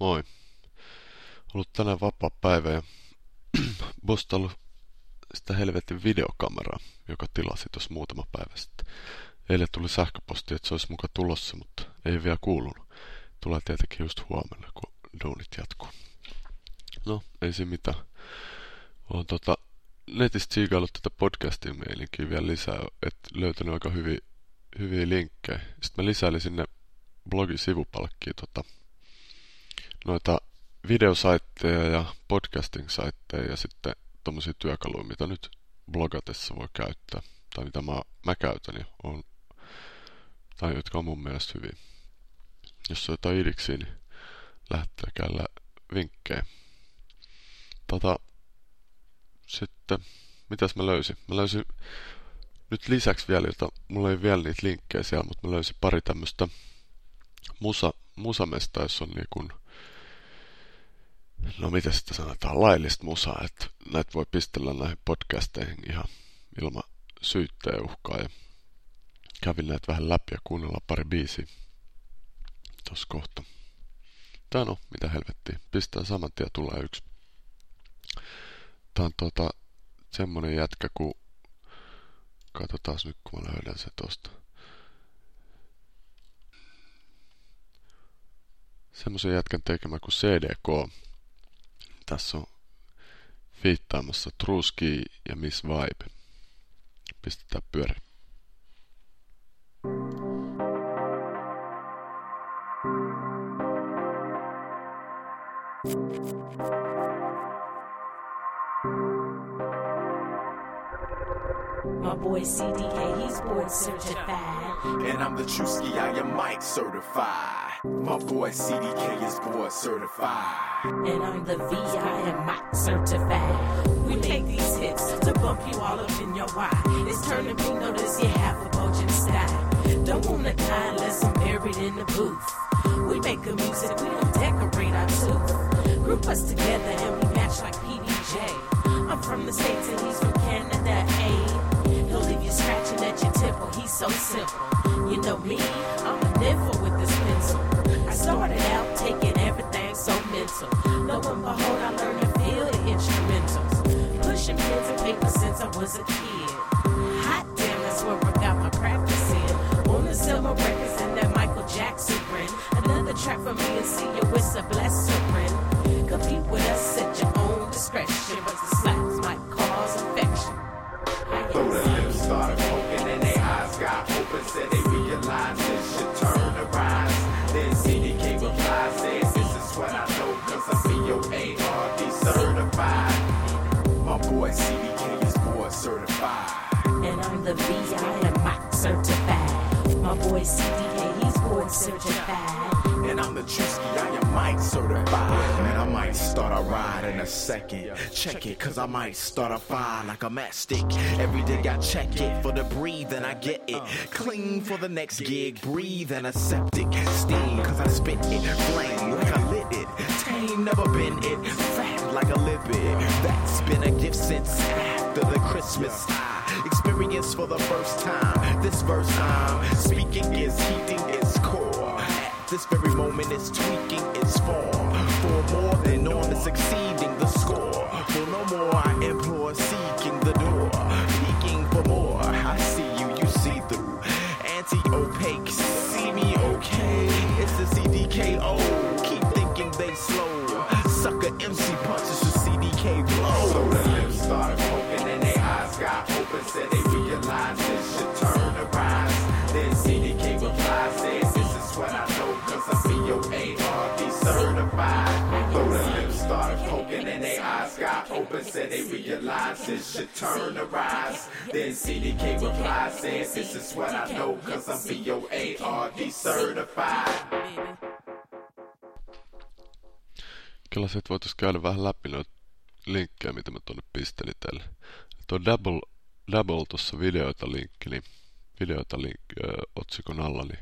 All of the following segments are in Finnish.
Moi. Ollut tänään vapaa päivä ja bostannut sitä helvetin videokameraa, joka tilasi tuossa muutama päivä sitten. Eilen tuli sähköposti, että se olisi muka tulossa, mutta ei vielä kuulunut. Tulee tietenkin just huomenna, kun duunit jatkuu. No, ei siinä mitään. Olen tota, netistä siikaillut tätä podcastin meilinkin vielä lisää, että löytänyt aika hyviä, hyviä linkkejä. Sitten mä lisäilin sinne blogin sivupalkkiin tota, noita videosaitteja ja podcasting-saitteja ja sitten tommosia työkaluja, mitä nyt blogatessa voi käyttää. Tai mitä mä, mä käytän ja on, tai jotka on mun mielestä hyviä. Jos on jotain idiksiä, niin lähettäkäällä vinkkejä. Tota, sitten, mitäs mä löysin? Mä löysin nyt lisäksi vielä, jota mulla ei vielä niitä linkkejä siellä, mutta mä löysin pari tämmöistä musa, musamesta, jos on niin kuin, no miten sitä sanotaan, laillista musaa, että näitä voi pistellä näihin podcasteihin ihan ilman syytteen uhkaa ja kävin näitä vähän läpi ja kuunnella pari biisiä tossa kohta. Tää no, mitä helvettiä. Pistää saman tien tulee yksi. Tää on tota, semmonen jätkä, kun katsotaan nyt, kun mä löydän se tosta. semmoisen jätkän tekemä kuin CDK. Tässä on fiittaamassa Truski ja Miss Vibe. Pistetään pyörä. My boy CDK, he's board certified. And I'm the Truski, I am Mike certified. My boy CDK is board certified. And I'm the VI and Mike certified. We make these hits to bump you all up in your why. It's turning me notice you have a bulging style. Don't wanna die unless I'm buried in the booth. We make the music, we don't decorate our tooth. Group us together and we match like PDJ. I'm from the States and he's from Canada, A. Leave you scratching at your temple, he's so simple. You know me, I'm a nympho with this pencil. I started out taking everything so mental. Lo and behold, I learned to feel the instrumentals. Pushing pens and paper since I was a kid. Hot damn, that's where I got my practice in. Wanna sell my records in that Michael Jackson print. Another track for me and see you with a blessing. The VI and Mike certified. My boy CDK, he's board certified. And I'm the Truski, I am Mike certified. Man, I might start a ride in a second. Check it, cause I might start a fire like a matchstick. Every day I check it for the breathe and I get it. Clean for the next gig, breathe and a septic. Steam, cause I spit it. Flame like I lit it. Tame, never been it. Fat like a lipid. That's been a gift since after the Christmas high. Experience for the first time. This verse I'm speaking is heating its core. At this very moment, it's tweaking its form. For more than on is exceeding the score. For no more, I implore seeking the door. Peeking for more. I see you, you see through. Anti opaque, see me okay. It's the CDKO. Keep thinking they slow. Poking and their eyes got open, said they realized this should turn to rise. Then CDK replies, says, This is what I know, cause I'm BOARD certified. Kyllä sit voitais käydä vähän läpi noita linkkejä, mitä mä tonne pistelin teille. Tuo Double, Double tuossa videoita linkki, niin videoita link, ö, otsikon alla, niin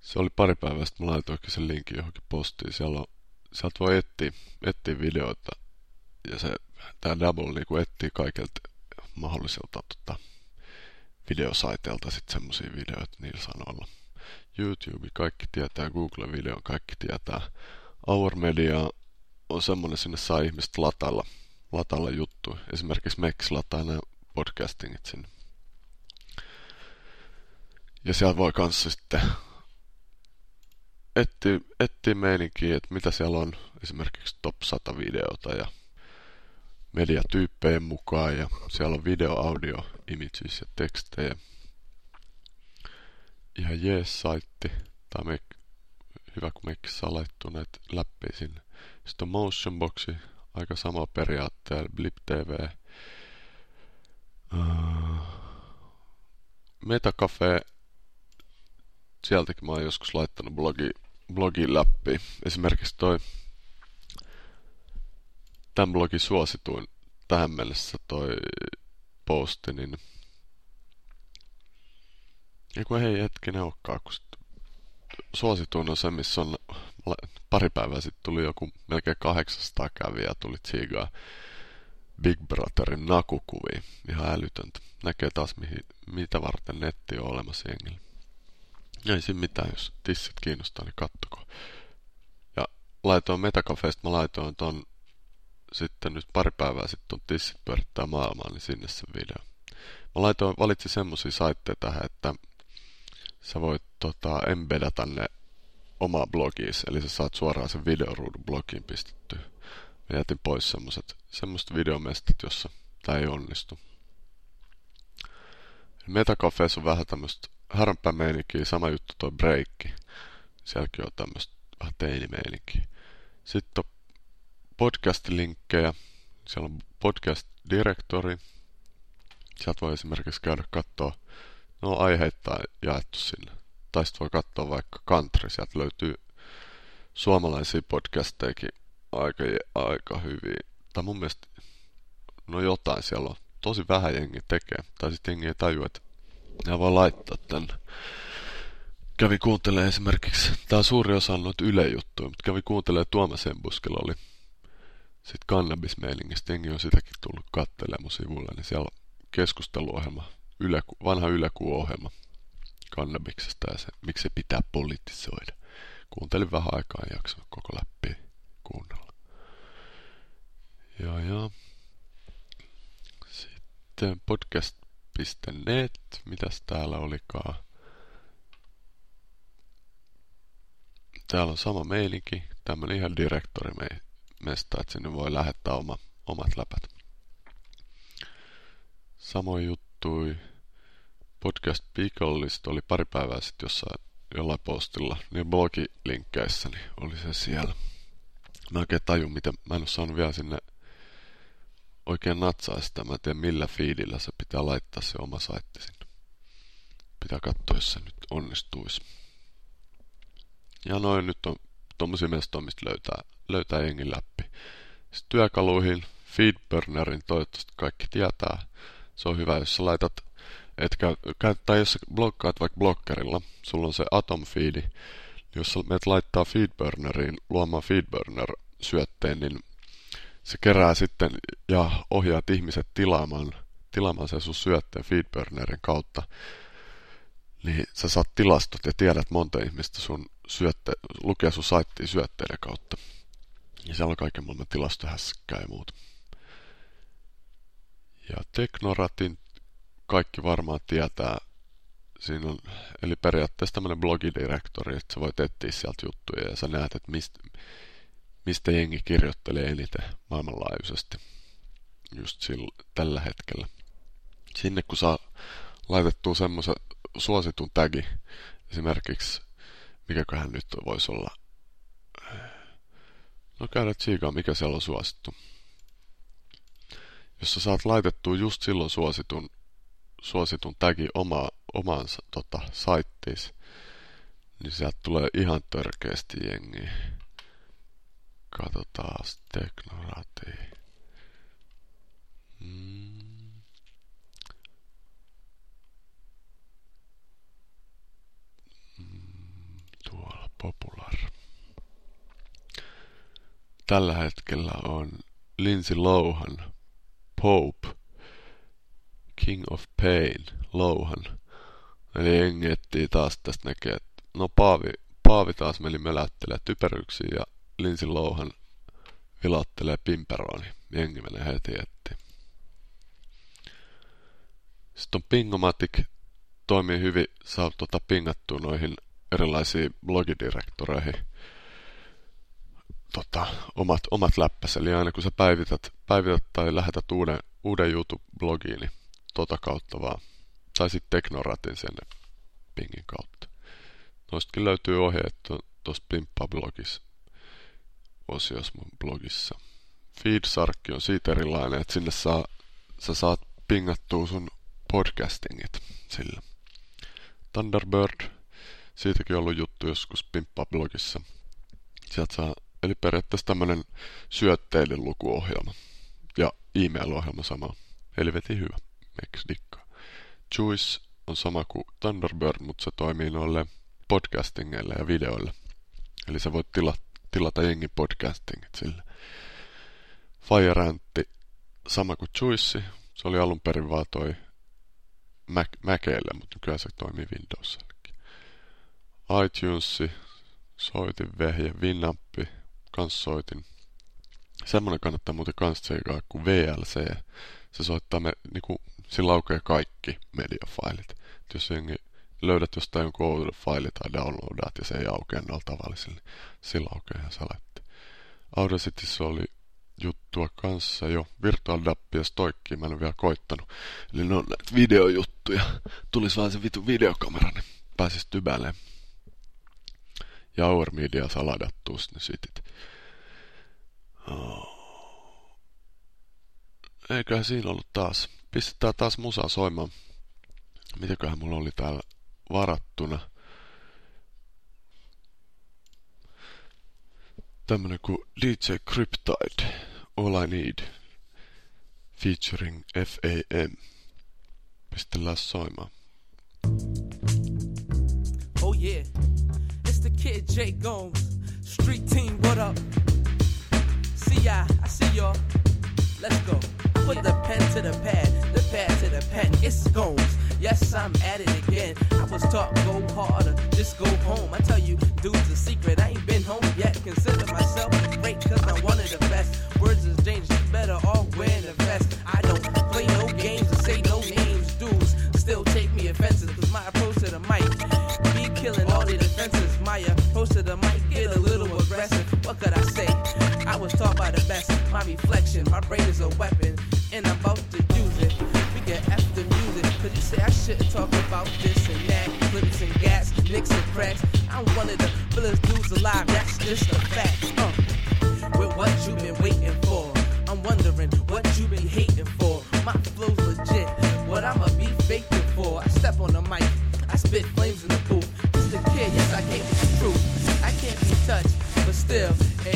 se oli pari päivää sitten, mä laitoinkin sen linkin johonkin postiin. Siellä on, sieltä voi etsiä, etsiä videoita ja se, tää Double niinku etsii kaikilta mahdolliselta tota, videosaiteilta sitten semmosia videoita niillä sanoilla. YouTube, kaikki tietää, Google-videon, kaikki tietää, Our Media on semmoinen, sinne saa ihmiset latailla, latailla juttu. Esimerkiksi Mex lataa nämä podcastingit sinne. Ja siellä voi kanssa sitten etsiä, etsiä meininkiä, että mitä siellä on esimerkiksi top 100 videota ja mediatyyppejä mukaan ja siellä on video, audio, images ja tekstejä. Ihan jees saitti. Tai me, hyvä kun mekin saa laittua näitä läppiä sinne. Sitten on Motionboxi, aika sama periaatteella, Blip TV. Uh, Metacafe, sieltäkin mä oon joskus laittanut blogi, blogi läpi. Esimerkiksi toi tämän blogin suosituin tähän mennessä toi posti, niin Eiku hei hetkinen olekaan, kun suosituin on se, missä on pari päivää sitten tuli joku melkein 800 kävijää tuli tsiigaa Big Brotherin nakukuviin. Ihan älytöntä. Näkee taas mihin, mitä varten netti on olemassa jengillä. Ei siinä mitään, jos tissit kiinnostaa, niin kattoko. Ja laitoin Metacafeista, mä laitoin ton sitten nyt pari päivää sitten on tissit pyörittää maailmaa, niin sinne se video. Mä laitoin, valitsin semmosia saitteja tähän, että sä voit tota, embedata ne omaa blogiis, eli sä saat suoraan sen videoruudun blogiin pistetty. Mä jätin pois semmoset, semmoset videomestat, jossa tää ei onnistu. Metacafeessa on vähän tämmöstä härmpää meininkiä, sama juttu toi breikki. Sielläkin on tämmöstä vähän teinimeininkiä. Sitten on podcast-linkkejä. Siellä on podcast-direktori. Sieltä voi esimerkiksi käydä katsoa, no aiheittain jaettu sinne. Tai sitten voi katsoa vaikka country, sieltä löytyy suomalaisia podcastejakin aika, aika hyviä. Tai mun mielestä, no jotain siellä on. Tosi vähän jengi tekee. Tai sitten jengi ei tajua, että nämä voi laittaa tänne. Kävi kuuntelemaan esimerkiksi, tää on suuri osa noita yle-juttuja, mutta kävi kuuntelemaan Tuomas Embuskella oli sitten kannabismeiningistä, jengi on sitäkin tullut kattelemaan sivulle, niin siellä on keskusteluohjelma, yle, vanha ylekuuohjelma kannabiksesta ja se, miksi se pitää politisoida. Kuuntelin vähän aikaa ja jaksanut koko läpi kuunnella. Ja, ja. Sitten podcast.net, mitäs täällä olikaan? Täällä on sama meininki, tämmönen ihan direktori mesta, että sinne voi lähettää oma, omat läpät. Samoin juttui podcast Picklist oli pari päivää sitten jossain jollain postilla, niin blogilinkkeissä niin oli se siellä. Mä oikein tajun, miten, mä en ole saanut vielä sinne oikein natsaa sitä. Mä en tiedä millä fiidillä se pitää laittaa se oma saitti sinne. Pitää katsoa, jos se nyt onnistuisi. Ja noin nyt on tommosia mestoja, mistä löytää, löytää jengin läpi. Sitten työkaluihin, Feedburnerin toivottavasti kaikki tietää. Se on hyvä, jos sä laitat, et käy, käy, tai jos sä blokkaat vaikka blokkerilla, sulla on se Atom Feedi, jos sä laittaa Feedburneriin luomaan Feedburner-syötteen, niin se kerää sitten ja ohjaat ihmiset tilaamaan, tilaamaan sen sun syötteen Feedburnerin kautta. Niin sä saat tilastot ja tiedät monta ihmistä sun syötte, lukee sun saittiin syötteiden kautta. Ja siellä on kaiken maailman tilastohässäkkää ja muut. Ja Teknoratin kaikki varmaan tietää. Siinä on, eli periaatteessa tämmöinen blogidirektori, että sä voit etsiä sieltä juttuja ja sä näet, että mistä, mistä jengi kirjoittelee eniten maailmanlaajuisesti just sillä, tällä hetkellä. Sinne kun saa laitettua semmoisen suositun tagi, esimerkiksi mikäköhän nyt voisi olla. No käydä tsiikaa, mikä siellä on suosittu. Jos sä saat laitettua just silloin suositun, suositun tagi oma, omansa tota, saittiis, niin sieltä tulee ihan törkeästi jengiä. Katsotaan teknorati. Mm. Mm, tuolla Popular. Tällä hetkellä on Lindsay Lohan, Pope, King of Pain, Lohan. Eli jengi etsii taas tästä näkee, että no Paavi, Paavi taas meni mölättelee typeryksiä ja Lindsay Lohan vilauttelee pimperoni. Jengi menee heti etti. Sitten on Pingomatic. Toimii hyvin, saa tuota pingattua noihin erilaisiin blogidirektoreihin tota, omat, omat läppäs. Eli aina kun sä päivität, päivität tai lähetät uuden, uuden YouTube-blogiin, niin tota kautta vaan. Tai sitten Teknoratin sen pingin kautta. Noistakin löytyy ohjeet tuosta Pimppa-blogissa osiossa mun blogissa. Feedsarkki on siitä erilainen, että sinne saa, sä saat pingattua sun podcastingit sillä. Thunderbird, siitäkin on ollut juttu joskus Pimppa-blogissa. Sieltä saa, eli periaatteessa tämmönen syötteiden lukuohjelma ja e-mail-ohjelma sama. Helvetin hyvä, miksi dikkaa. Juice on sama kuin Thunderbird, mutta se toimii noille podcastingeille ja videoille. Eli sä voit tilata, tilata jengi podcastingit sille. FireAntti sama kuin Juice. Se oli alun perin vaan toi Mac, Maceille, mutta nykyään se toimii Windowsillakin. iTunes, soitin vehje, Winampi, kans soitin. Semmonen kannattaa muuten kans tsekaa kuin VLC. Se soittaa me, niinku, sillä aukeaa kaikki mediafailit. Et jos jengi löydät jostain jonkun uuden faili tai downloadat ja se ei aukea noilla tavallisilla, sillä aukeaa ihan saletti. Audacityssä oli juttua kanssa jo. Virtual Dappi ja Stoikki mä en ole vielä koittanut. Eli ne on näitä videojuttuja. Tulisi vaan se vitu videokamera, niin pääsis tybäleen. Ja Our Media saladattuu ne sitit. Oh. Eiköhän siinä ollut taas. Pistetään taas musaa soimaan. Mitäköhän mulla oli täällä varattuna. Tämmönen kuin DJ Cryptide, All I Need, featuring FAM. Pistellään soimaan. Oh yeah, it's the kid Jay Gomes, street team. What up? See ya, I see y'all. Let's go. Put the pen to the pad, the pad to the pen. It's Gomes. Yes, I'm at it again. I was taught go harder, just go home. I tell you, dude's a secret. I ain't been home yet. Consider myself great cause I'm one of the best. Words is dangerous, better all wear the vest. I don't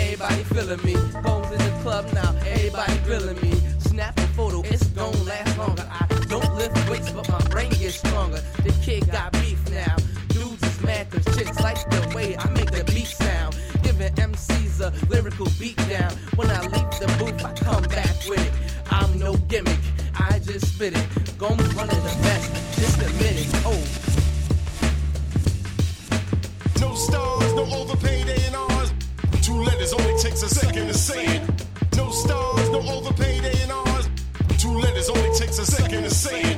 everybody feeling me. Goes in the club now, everybody grilling me. Snap a photo, it's gon' last longer. I don't lift weights, but my brain gets stronger. The kid got beef now. Dudes is mad cause chicks like the way I make the beat sound. Giving MCs a lyrical beat down. When I leave the booth, I come back with it. I'm no gimmick, I just spit it. Gomes one of the best, just admit it. Oh. No stars, no overpaid A&Rs. Letters only takes a second to say it. No stars, no overpaid A&Rs. Two letters only takes a second to say it.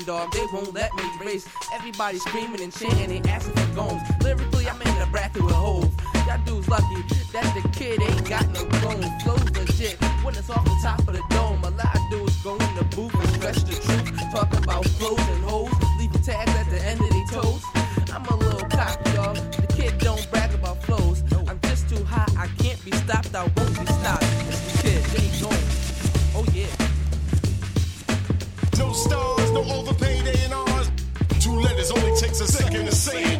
Engine dog, they won't let me race. Everybody screaming and chanting, they asking for gomes. Lyrically, I'm in the bracket with Hove. Y'all dudes lucky that the kid ain't got no clone. Flows legit when it's off the top of the dome. A lot of dudes go in the booth and stretch the truth. Talk about flows and hoes, leaving tags at the end of their toes. I'm a little cocky, y'all. The kid don't brag about flows. I'm just too hot, I can't be stopped, I won't be stars, no overpaid A&Rs. Two letters only takes a second to say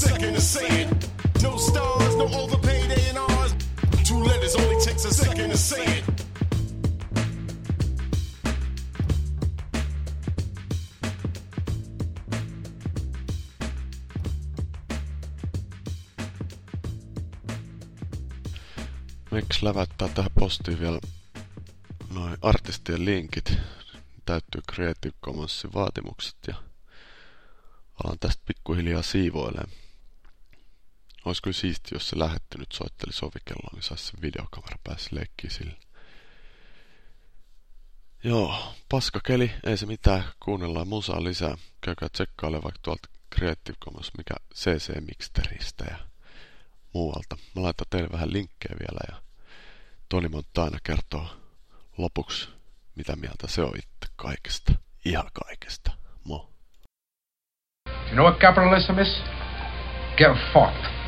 second to say it. No stars, no overpaid A&Rs. Two letters only takes a second to say it. Miksi lävättää tähän postiin vielä noin artistien linkit? Täyttyy Creative Commonsin vaatimukset ja alan tästä pikkuhiljaa siivoilemaan. Olisi kyllä siisti, jos se lähetti nyt soitteli sovikelloa, niin saisi sen videokamera päässä leikkiä sille. Joo, paskakeli, ei se mitään, kuunnellaan musaa lisää. Käykää tsekkaile vaikka tuolta Creative Commons, mikä CC Mixteristä ja muualta. Mä laitan teille vähän linkkejä vielä ja Toni Montana kertoo lopuksi, mitä mieltä se on itse kaikesta. Ihan kaikesta. Mo. You know what capitalism is? Get fucked.